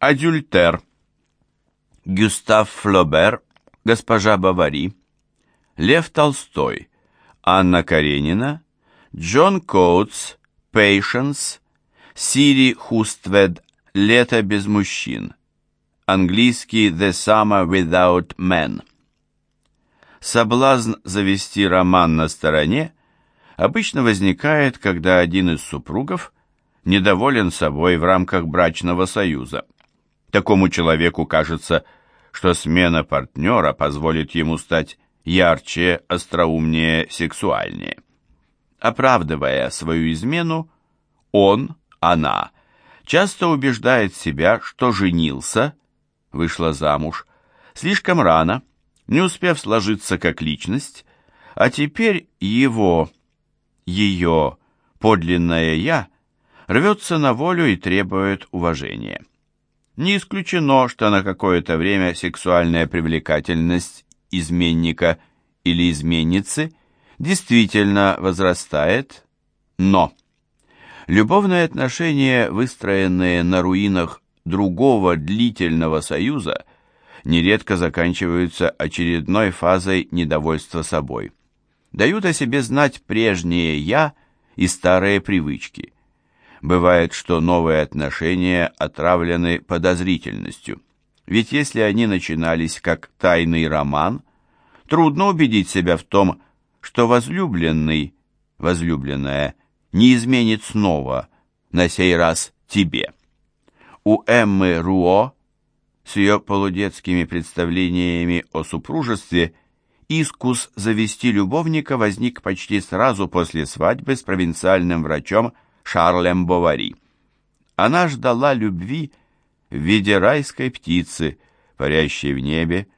Адюльтер. Гюстав Флобер, госпожа Бавари, Лев Толстой, Анна Каренина, Джон Коутс, Пейшенс, Сири Хуствед, Лето без мужчин. Английский The Summer Without Men. Соблазн завести роман на стороне обычно возникает, когда один из супругов недоволен собой в рамках брачного союза. Такому человеку кажется, что смена партнера позволит ему стать ярче, остроумнее, сексуальнее. Оправдывая свою измену, он, она, часто убеждает себя, что женился – вышла замуж, слишком рано, не успев сложиться как личность, а теперь его, ее подлинное «я» рвется на волю и требует уважения. Не исключено, что на какое-то время сексуальная привлекательность изменника или изменницы действительно возрастает, но любовные отношения, выстроенные на руинах другого длительного союза нередко заканчиваются очередной фазой недовольства собой. Дают о себе знать прежнее «я» и старые привычки. Бывает, что новые отношения отравлены подозрительностью. Ведь если они начинались как тайный роман, трудно убедить себя в том, что возлюбленный, возлюбленная, не изменит снова, на сей раз тебе. У Эммы Руо с ее полудетскими представлениями о супружестве искус завести любовника возник почти сразу после свадьбы с провинциальным врачом Шарлем Бовари. Она ждала любви в виде райской птицы, парящей в небе,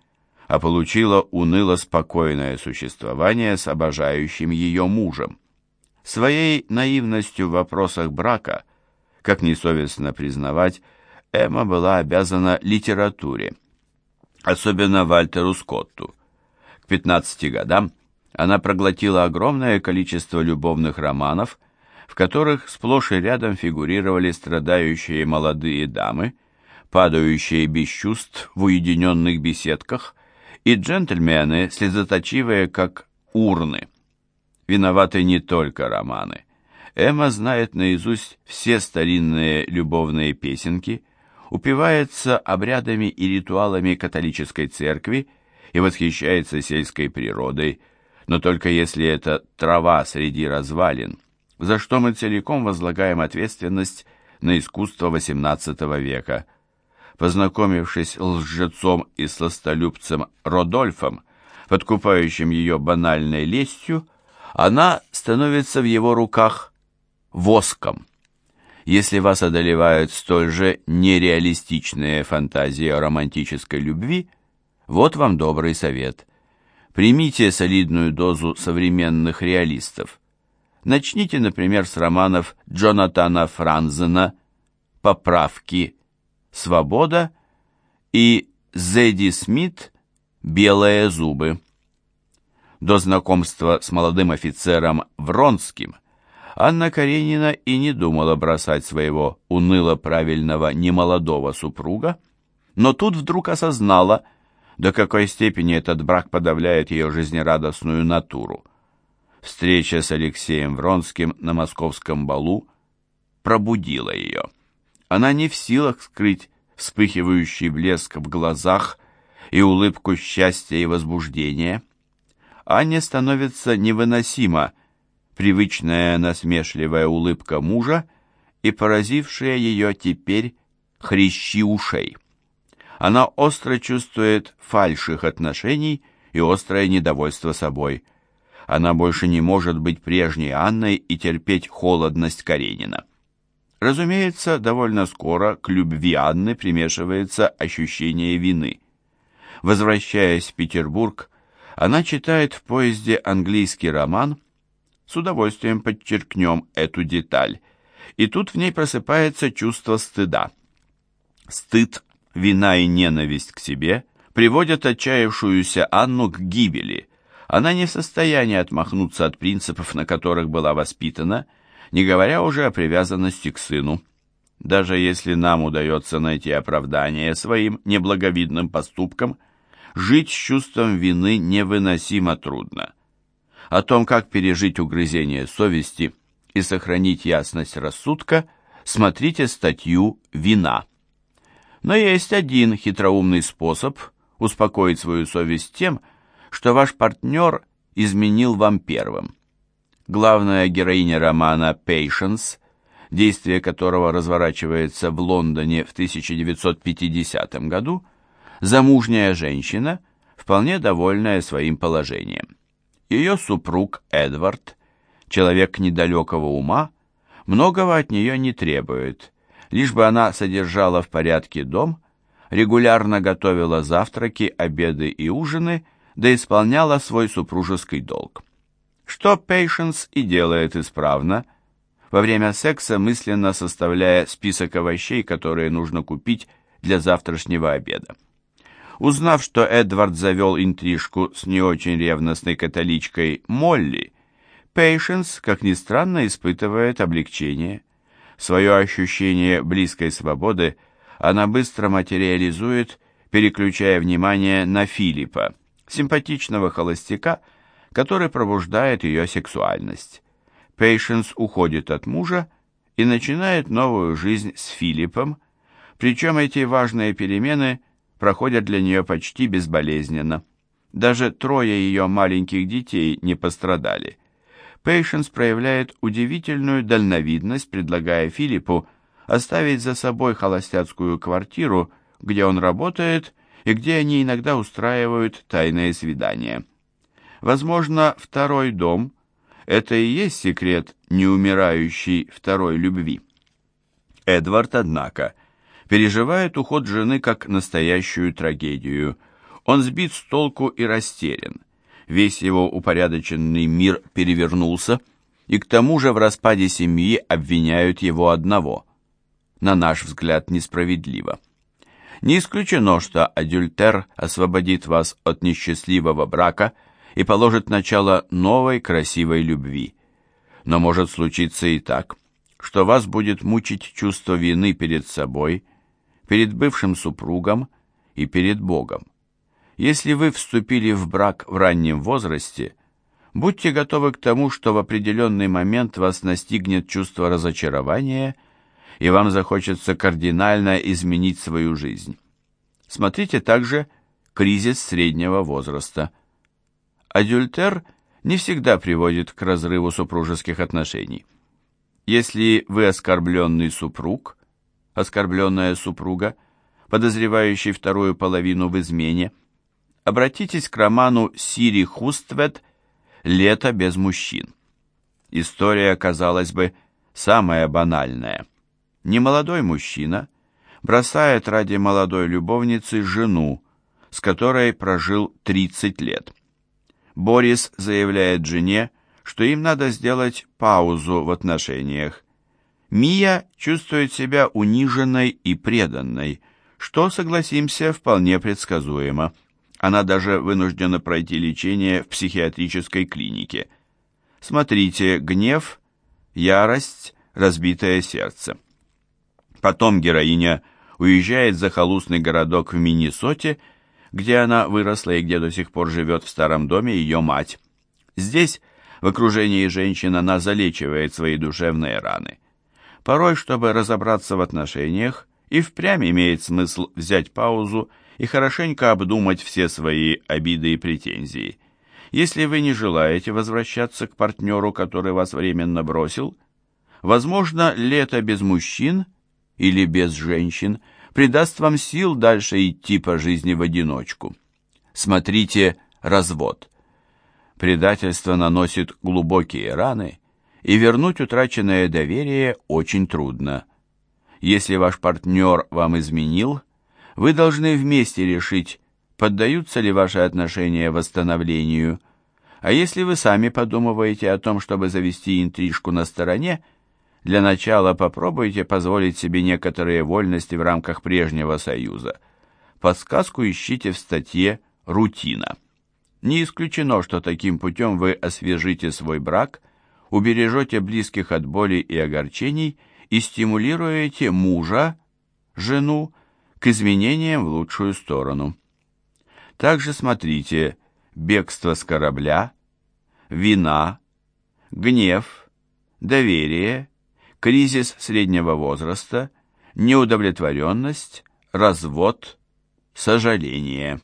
а получила уныло-спокойное существование с обожающим ее мужем. Своей наивностью в вопросах брака, как несовестно признавать, Эмма была обязана литературе, особенно Вальтеру Скотту. К 15 годам она проглотила огромное количество любовных романов, в которых сплошь и рядом фигурировали страдающие молодые дамы, падающие без чувств в уединенных беседках, и джентльмены, слезоточивые, как урны. Виноваты не только романы. Эмма знает наизусть все старинные любовные песенки – упивается обрядами и ритуалами католической церкви и восхищается сельской природой, но только если это трава среди развалин, за что мы целиком возлагаем ответственность на искусство XVIII века. Познакомившись с лжецом и сластолюбцем Родольфом, подкупающим ее банальной лестью, она становится в его руках воском. Если вас одолевают столь же нереалистичные фантазии о романтической любви, вот вам добрый совет. Примите солидную дозу современных реалистов. Начните, например, с романов Джонатана Франзена «Поправки», «Свобода» и Зэдди Смит «Белые зубы». До знакомства с молодым офицером Вронским – Анна Каренина и не думала бросать своего уныло-правильного немолодого супруга, но тут вдруг осознала, до какой степени этот брак подавляет ее жизнерадостную натуру. Встреча с Алексеем Вронским на московском балу пробудила ее. Она не в силах скрыть вспыхивающий блеск в глазах и улыбку счастья и возбуждения. Анне становится невыносимо привычная насмешливая улыбка мужа и поразившая ее теперь хрящи ушей. Она остро чувствует фальших отношений и острое недовольство собой. Она больше не может быть прежней Анной и терпеть холодность Каренина. Разумеется, довольно скоро к любви Анны примешивается ощущение вины. Возвращаясь в Петербург, она читает в поезде английский роман с удовольствием подчеркнем эту деталь. И тут в ней просыпается чувство стыда. Стыд, вина и ненависть к себе приводят отчаявшуюся Анну к гибели. Она не в состоянии отмахнуться от принципов, на которых была воспитана, не говоря уже о привязанности к сыну. Даже если нам удается найти оправдание своим неблаговидным поступкам, жить с чувством вины невыносимо трудно. О том, как пережить угрызение совести и сохранить ясность рассудка, смотрите статью «Вина». Но есть один хитроумный способ успокоить свою совесть тем, что ваш партнер изменил вам первым. Главная героиня романа «Patience», действие которого разворачивается в Лондоне в 1950 году, замужняя женщина, вполне довольная своим положением. Ее супруг Эдвард, человек недалекого ума, многого от нее не требует, лишь бы она содержала в порядке дом, регулярно готовила завтраки, обеды и ужины, да исполняла свой супружеский долг. Что Пейшенс и делает исправно, во время секса мысленно составляя список овощей, которые нужно купить для завтрашнего обеда. Узнав, что Эдвард завел интрижку с не очень ревностной католичкой Молли, Пейшенс, как ни странно, испытывает облегчение. Свое ощущение близкой свободы она быстро материализует, переключая внимание на Филиппа, симпатичного холостяка, который пробуждает ее сексуальность. Пейшенс уходит от мужа и начинает новую жизнь с Филиппом, причем эти важные перемены проходят для нее почти безболезненно. Даже трое ее маленьких детей не пострадали. Пейшенс проявляет удивительную дальновидность, предлагая Филиппу оставить за собой холостяцкую квартиру, где он работает и где они иногда устраивают тайные свидания. Возможно, второй дом – это и есть секрет неумирающей второй любви. Эдвард, однако, переживает уход жены как настоящую трагедию. Он сбит с толку и растерян. Весь его упорядоченный мир перевернулся, и к тому же в распаде семьи обвиняют его одного. На наш взгляд, несправедливо. Не исключено, что адюльтер освободит вас от несчастливого брака и положит начало новой красивой любви. Но может случиться и так, что вас будет мучить чувство вины перед собой, перед бывшим супругом и перед Богом. Если вы вступили в брак в раннем возрасте, будьте готовы к тому, что в определенный момент вас настигнет чувство разочарования, и вам захочется кардинально изменить свою жизнь. Смотрите также кризис среднего возраста. Адюльтер не всегда приводит к разрыву супружеских отношений. Если вы оскорбленный супруг, оскорбленная супруга, подозревающий вторую половину в измене, обратитесь к роману Сири Хуствет «Лето без мужчин». История, казалось бы, самая банальная. Немолодой мужчина бросает ради молодой любовницы жену, с которой прожил 30 лет. Борис заявляет жене, что им надо сделать паузу в отношениях. Мия чувствует себя униженной и преданной, что, согласимся, вполне предсказуемо. Она даже вынуждена пройти лечение в психиатрической клинике. Смотрите «Гнев», «Ярость», «Разбитое сердце». Потом героиня уезжает в захолустный городок в Миннесоте, где она выросла и где до сих пор живет в старом доме ее мать. Здесь, в окружении женщин, она залечивает свои душевные раны. Порой, чтобы разобраться в отношениях, и впрямь имеет смысл взять паузу и хорошенько обдумать все свои обиды и претензии. Если вы не желаете возвращаться к партнеру, который вас временно бросил, возможно, лето без мужчин или без женщин придаст вам сил дальше идти по жизни в одиночку. Смотрите «Развод». Предательство наносит глубокие раны, и вернуть утраченное доверие очень трудно. Если ваш партнер вам изменил, вы должны вместе решить, поддаются ли ваши отношения восстановлению. А если вы сами подумываете о том, чтобы завести интрижку на стороне, для начала попробуйте позволить себе некоторые вольности в рамках прежнего союза. Подсказку ищите в статье «Рутина». Не исключено, что таким путем вы освежите свой брак, убережете близких от боли и огорчений и стимулируете мужа, жену, к изменениям в лучшую сторону. Также смотрите бегство с корабля, вина, гнев, доверие, кризис среднего возраста, неудовлетворенность, развод, сожаление.